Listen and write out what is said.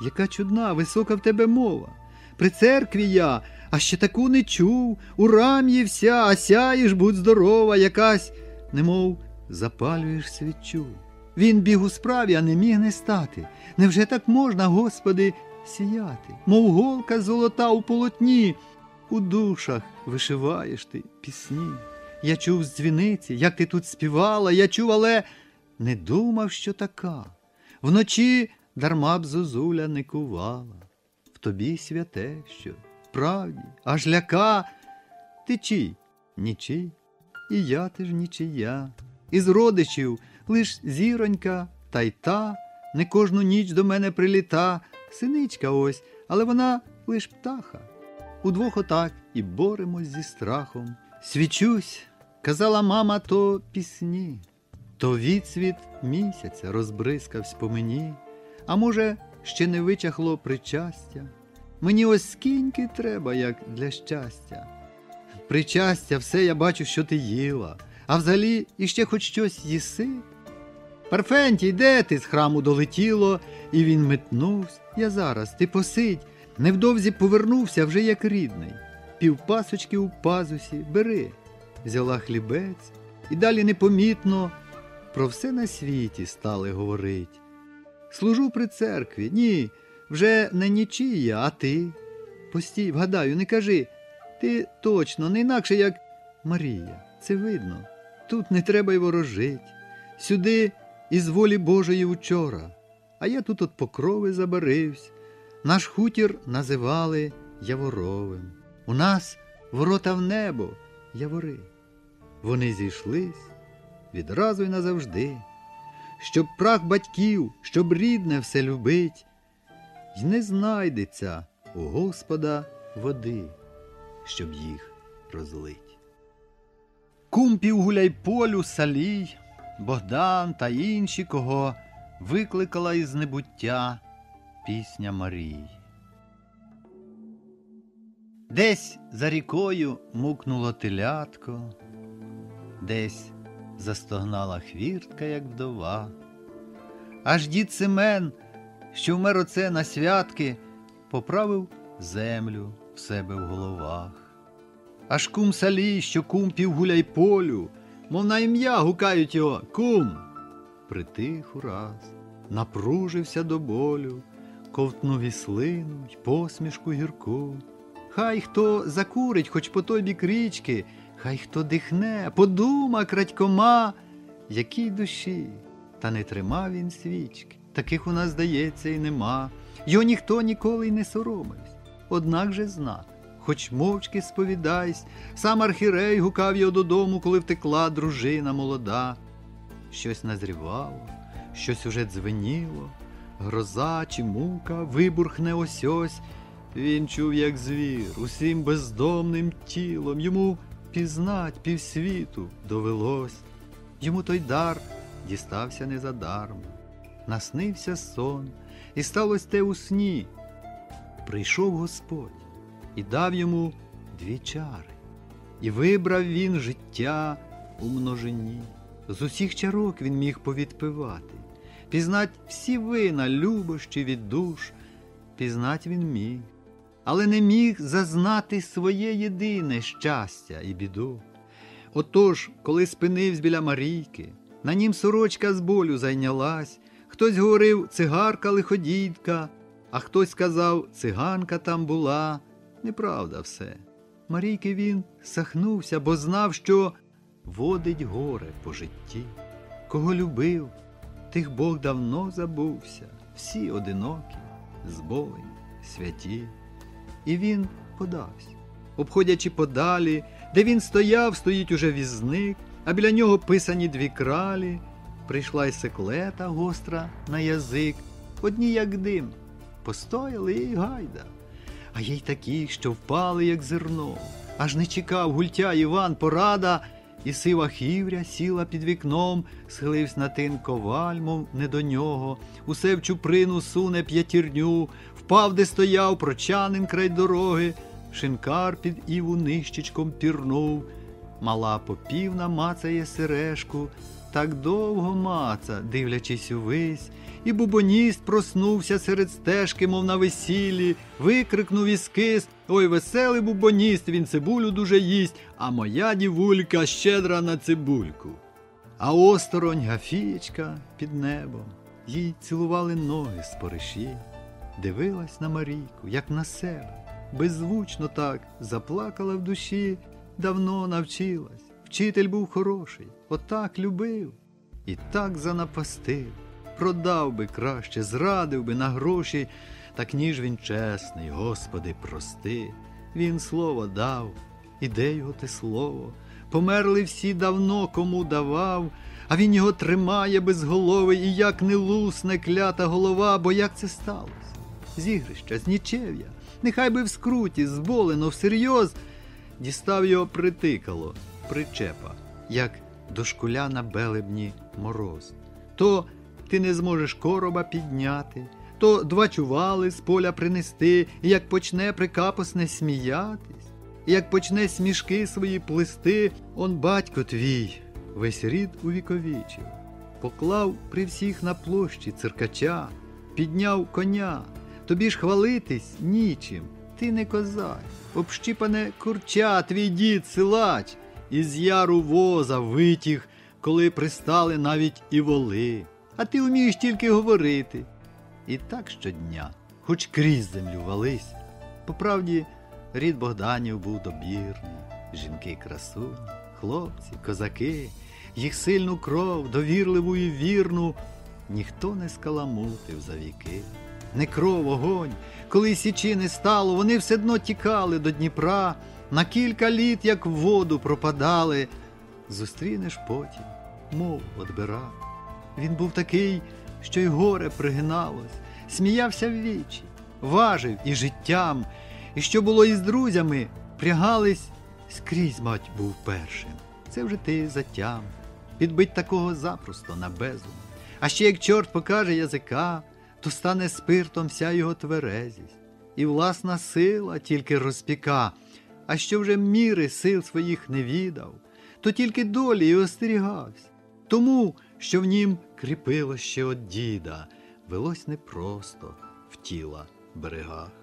яка чудна, висока в тебе мова. При церкві я, а ще таку не чув, у рам'ї вся, а сяєш, будь здорова, якась, немов запалюєш свічу. Він біг у справі, а не міг не стати. Невже так можна, Господи, сіяти? Мов голка золота у полотні, у душах вишиваєш ти пісні. Я чув з дзвіниці, як ти тут співала, я чув, але не думав, що така. Вночі дарма б зозуля не кувала. В тобі святе, що правді, аж ляка. Ти чий? Нічий, і я теж нічия. Із родичів лиш зіронька, та й та не кожну ніч до мене приліта, синичка ось, але вона лиш птаха. Удвох отак і боремось зі страхом. Свічусь, казала мама, то пісні, то відсвіт місяця розбризкавсь по мені, а може, ще не вичахло причастя. Мені ось скіньки треба, як для щастя. Причастя, все я бачу, що ти їла, а взагалі іще хоч щось їси. Парфентій, де ти з храму долетіло, і він метнувся. Я зараз, ти посидь. Невдовзі повернувся вже як рідний. Півпасочки у пазусі бери. Взяла хлібець, і далі непомітно про все на світі стали говорить. Служу при церкві, ні, вже не нічия, а ти. Постій, вгадаю, не кажи. Ти точно не інакше, як Марія. Це видно. Тут не треба й ворожить. Сюди із волі Божої вчора. А я тут от покрови забаривсь. Наш хутір називали Яворовим. У нас ворота в небо, явори. Вони зійшлись відразу й назавжди. Щоб прах батьків, щоб рідне все любить, й не знайдеться у Господа води, щоб їх розлить. Кумпів гуляй полю, салій, Богдан та інші, кого викликала із небуття пісня Марії. Десь за рікою мукнуло телятко, десь застогнала хвіртка, як вдова. Аж дід Семен, що вмер оце на святки, поправив землю в себе в головах. Аж кум салі, що кум півгуляй полю, мов на ім'я гукають його кум. Притих ураз, напружився до болю, ковтнув і слину й посмішку гірку. Хай хто закурить, хоч по той бік річки, хай хто дихне, подума крадькома, якій душі, та не тримав він свічки. Таких у нас, здається, і нема. Його ніхто ніколи й не соромився. Однак же знак, хоч мовчки сповідайсь, сам архірей гукав його додому, коли втекла дружина молода. Щось назрівало, щось уже дзвеніло, гроза чи мука вибурхне ось ось. Він чув, як звір, усім бездомним тілом, йому пізнать півсвіту довелось. Йому той дар дістався незадармо. Наснився сон, і сталося те у сні. Прийшов Господь і дав йому дві чари, і вибрав він життя у множині. З усіх чарок він міг повідпивати, пізнать всі вина, любощі від душ, пізнать він міг, але не міг зазнати своє єдине щастя і біду. Отож, коли спинився біля Марійки, на нім сорочка з болю зайнялась, хтось говорив цигарка лиходійка, а хтось сказав, циганка там була. Неправда все. Марійки він сахнувся, бо знав, що водить горе по житті. Кого любив, тих Бог давно забувся, всі одинокі, зболені, святі. І він подався, обходячи подалі, де він стояв, стоїть уже візник, а біля нього писані дві кралі. Прийшла й секлета гостра на язик, одні, як дим, постояли і гайда. А є й такі, що впали, як зерно, аж не чекав гультя Іван порада, і сива хівря сіла під вікном, схиливсь на тин коваль, не до нього, усе в чуприну суне п'ятірню, впав, де стояв прочанин край дороги, шинкар під іву нищечком пірнув, мала попівна мацає сережку, так довго маца, дивлячись увись, і бубоніст проснувся серед стежки, мов на весіллі, викрикнув із кист Ой, веселий бубоніст, він цибулю дуже їсть, а моя дівулька щедра на цибульку. А осторонь Гафієчка під небом, їй цілували ноги спориші, дивилась на Марійку, як на себе, беззвучно так заплакала в душі, давно навчилась. Вчитель був хороший, отак любив і так занапастив. Продав би краще, зрадив би на гроші, так ніж він чесний, Господи, прости. Він слово дав, і де його те слово? Померли всі давно, кому давав, а він його тримає безголовий, і як не лусне клята голова, бо як це сталося? З ігрища, з нічев'я, нехай би в скруті, зболено, всерйоз, дістав його притикало, причепа, як дошкуля на белебні мороз. То ти не зможеш короба підняти, то два чували з поля принести, як почне прикапосне сміятись, як почне смішки свої плести, он батько твій, весь рід увіковічив, поклав при всіх на площі циркача, підняв коня, тобі ж хвалитись нічим, ти не козак, общіпане курча, твій дід силач, із яру воза витіг, коли пристали навіть і воли. А ти вмієш тільки говорити. І так щодня, хоч крізь землю вались. По правді, рід Богданів був добірний, жінки красуні, хлопці, козаки, їх сильну кров, довірливу і вірну, ніхто не скаламутив за віки. Не кров, огонь, коли січі не стало, вони все одно тікали до Дніпра, на кілька літ, як в воду пропадали. Зустрінеш потім, мов одбира. Він був такий, що й горе пригиналось, сміявся в вічі, важив і життям, і що було із друзями, прягались, скрізь мать був першим. Це вже ти затям. Підбить такого запросто на безум. А ще як чорт покаже язика, то стане спиртом вся його тверезість, і власна сила тільки розпіка, а що вже міри сил своїх не відав, то тільки долі й остерігався. Тому, що в нім кріпило ще од діда, велось непросто в тіла берегах.